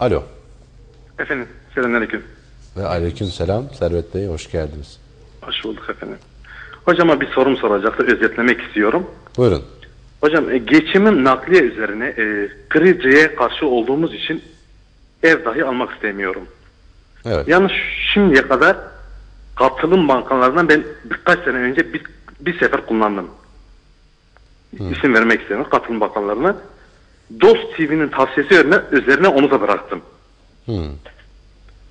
Alo. Efendim, selamünaleyküm. Ve aleyküm selam. Servet Bey hoş geldiniz. Hoş bulduk efendim. Hocama bir sorum soracaktı, özetlemek istiyorum. Buyurun. Hocam, e, geçimin nakliye üzerine e, krediye karşı olduğumuz için ev dahi almak istemiyorum. Evet. Yalnız şimdiye kadar katılım bankalarından ben birkaç sene önce bir, bir sefer kullandım. İsim vermek istemiyorum katılım bankalarına. Dost TV'nin tavsiyesi üzerine, üzerine onu da bıraktım. Hı.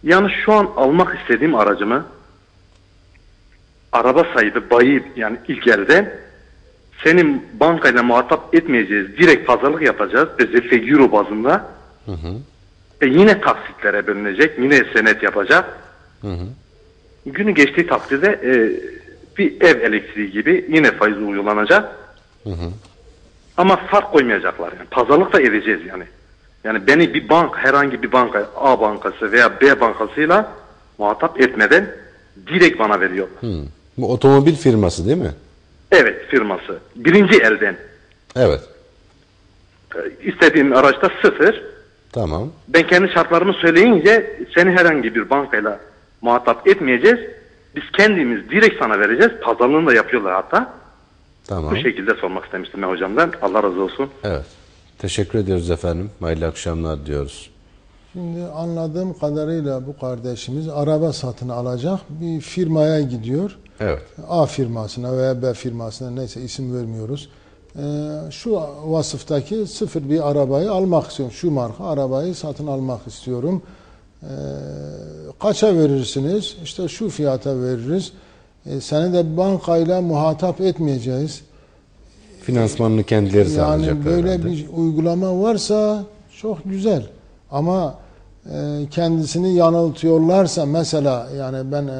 Yani şu an almak istediğim aracımı araba sahibi bayi yani ilk elde senin bankayla muhatap etmeyeceğiz. Direkt pazarlık yapacağız. Özellikle euro bazında. E yine taksitlere bölünecek. Yine senet yapacak. Günü geçtiği takdirde e, bir ev elektriği gibi yine faiz uygulanacak. Ama fark koymayacaklar. Yani pazarlık da edeceğiz yani. Yani beni bir bank herhangi bir banka A bankası veya B bankasıyla muhatap etmeden direkt bana veriyor. Hı. Bu otomobil firması değil mi? Evet firması. Birinci elden. Evet. E, İstediğim araçta sıfır. Tamam. Ben kendi şartlarımı söyleyince seni herhangi bir bankayla muhatap etmeyeceğiz. Biz kendimiz direkt sana vereceğiz. Pazarlığını da yapıyorlar hatta. Tamam. Bu şekilde sormak istemiştim ben hocamdan. Allah razı olsun. Evet. Teşekkür ediyoruz efendim. Hayırlı akşamlar diyoruz. Şimdi anladığım kadarıyla bu kardeşimiz araba satın alacak bir firmaya gidiyor. Evet. A firmasına veya B firmasına neyse isim vermiyoruz. Ee, şu vasıftaki sıfır bir arabayı almak istiyorum. Şu marka arabayı satın almak istiyorum. Ee, kaça verirsiniz? İşte şu fiyata veririz. Ee, seni de bankayla muhatap etmeyeceğiz. Finansmanını kendileri sağlayacaklar Yani böyle herhalde. bir uygulama varsa çok güzel. Ama e, kendisini yanıltıyorlarsa mesela yani ben e,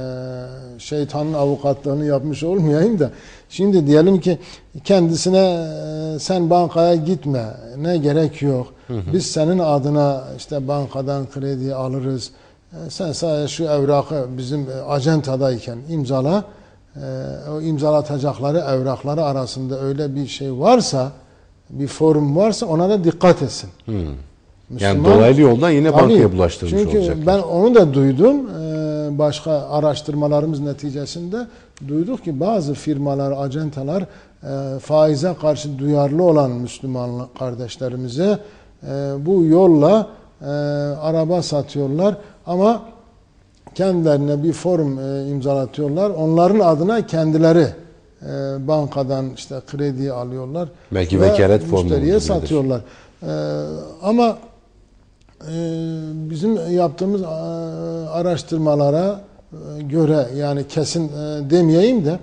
şeytanın avukatlığını yapmış olmayayım da şimdi diyelim ki kendisine e, sen bankaya gitme ne gerek yok. Biz senin adına işte bankadan kredi alırız. E, sen sadece şu evrakı bizim e, acentadayken imzala. E, o imzalatacakları evrakları arasında öyle bir şey varsa bir forum varsa ona da dikkat etsin. Yani Müslüman- dolaylı yoldan yine Tabii. bankaya bulaştırmış Çünkü olacaklar. ben onu da duydum. Ee, Başka araştırmalarımız neticesinde duyduk ki bazı firmalar, acentalar e, faize karşı duyarlı olan Müslüman kardeşlerimize e, bu yolla e, araba satıyorlar ama kendilerine bir form e, imzalatıyorlar. Onların adına kendileri e, bankadan işte kredi alıyorlar. Belki ve vekalet formu müşteriye satıyorlar. E, ama e, bizim yaptığımız e, araştırmalara e, göre yani kesin e, demeyeyim de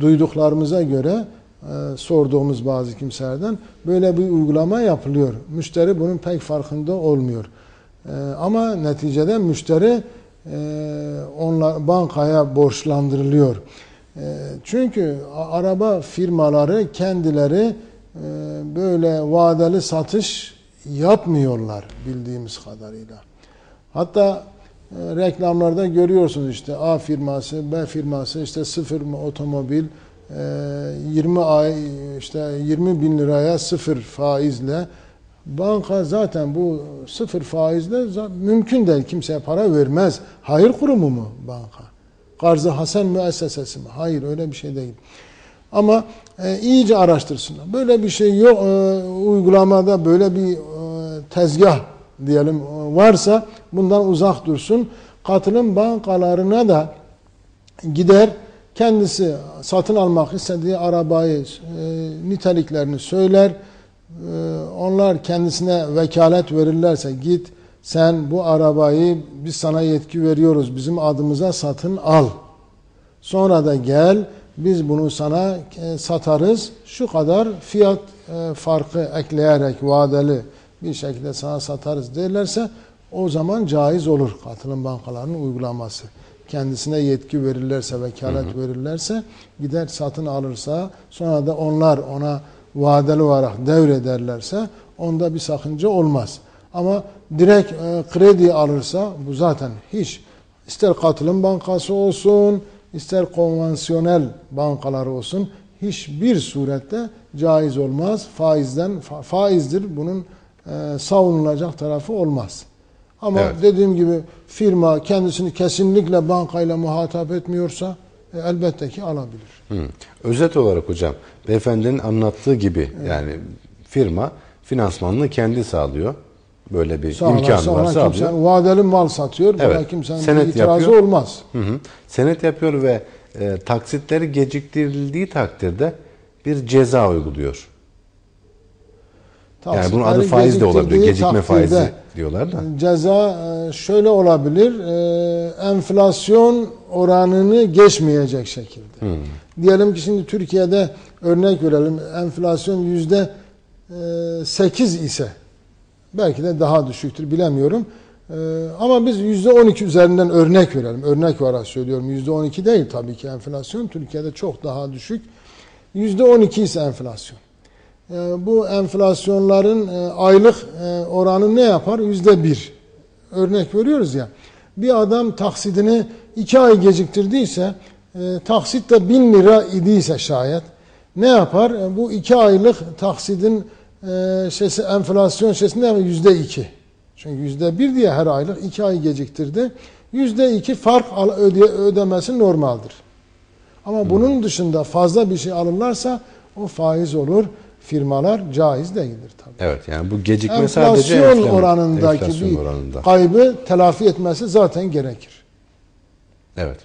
duyduklarımıza göre e, sorduğumuz bazı kimselerden böyle bir uygulama yapılıyor. Müşteri bunun pek farkında olmuyor. E, ama neticede müşteri onlar bankaya borçlandırılıyor. E, çünkü araba firmaları kendileri e, böyle vadeli satış yapmıyorlar bildiğimiz kadarıyla. Hatta e, reklamlarda görüyorsunuz işte A firması, B firması işte sıfır otomobil e, 20 ay işte 20 bin liraya sıfır faizle banka zaten bu sıfır faizle mümkün değil kimseye para vermez. Hayır kurumu mu banka? Karzı Hasan müessesesi mi? Hayır öyle bir şey değil. Ama e, iyice araştırsınlar. Böyle bir şey yok e, uygulamada böyle bir e, tezgah diyelim e, varsa bundan uzak dursun. Katılım bankalarına da gider kendisi satın almak istediği arabayı e, niteliklerini söyler. E, onlar kendisine vekalet verirlerse git sen bu arabayı biz sana yetki veriyoruz bizim adımıza satın al. Sonra da gel biz bunu sana e, satarız. Şu kadar fiyat e, farkı ekleyerek vadeli bir şekilde sana satarız derlerse o zaman caiz olur katılım bankalarının uygulaması. Kendisine yetki verirlerse, vekalet verirlerse gider satın alırsa sonra da onlar ona vadeli olarak devrederlerse onda bir sakınca olmaz. Ama direkt e, kredi alırsa bu zaten hiç ister katılım bankası olsun ister konvansiyonel bankalar olsun hiçbir surette caiz olmaz. Faizden fa- faizdir bunun e, savunulacak tarafı olmaz. Ama Evet. dediğim gibi firma kendisini kesinlikle bankayla muhatap etmiyorsa e, elbette ki alabilir. Hı. Özet olarak hocam, beyefendinin anlattığı gibi yani firma finansmanını kendi sağlıyor. Böyle bir Sağlarsa imkan kimse alıyor. vadeli mal satıyor. Buna Evet. kimsenin bir Senet itirazı yapıyor. olmaz. Hı hı. Senet yapıyor ve e, taksitleri geciktirildiği takdirde bir ceza uyguluyor. Yani bunun adı faiz de olabilir. Gecikme faizi diyorlar da. Ceza e, şöyle olabilir. e, Enflasyon oranını geçmeyecek şekilde. Hmm. Diyelim ki şimdi Türkiye'de örnek verelim. Enflasyon yüzde e, 8 ise belki de daha düşüktür bilemiyorum. E, Ama biz yüzde 12 üzerinden örnek verelim. Örnek olarak söylüyorum. Yüzde 12 değil tabii ki enflasyon. Türkiye'de çok daha düşük. Yüzde 12 ise enflasyon. E, bu enflasyonların e, aylık e, oranı ne yapar? Yüzde bir. Örnek veriyoruz ya. Bir adam taksidini iki ay geciktirdiyse, e, taksit de bin lira idiyse şayet, ne yapar? Bu iki aylık taksidin şeysi, enflasyon şeysi ne yapar? Yüzde iki. Çünkü yüzde bir diye her aylık iki ay geciktirdi. Yüzde iki fark öde, ödemesi normaldir. Ama bunun dışında fazla bir şey alırlarsa o faiz olur. Firmalar caiz değildir tabii. Evet yani bu gecikme sadece Enflasyon oranındaki enflasyon bir oranında. kaybı telafi etmesi zaten gerekir. Evet.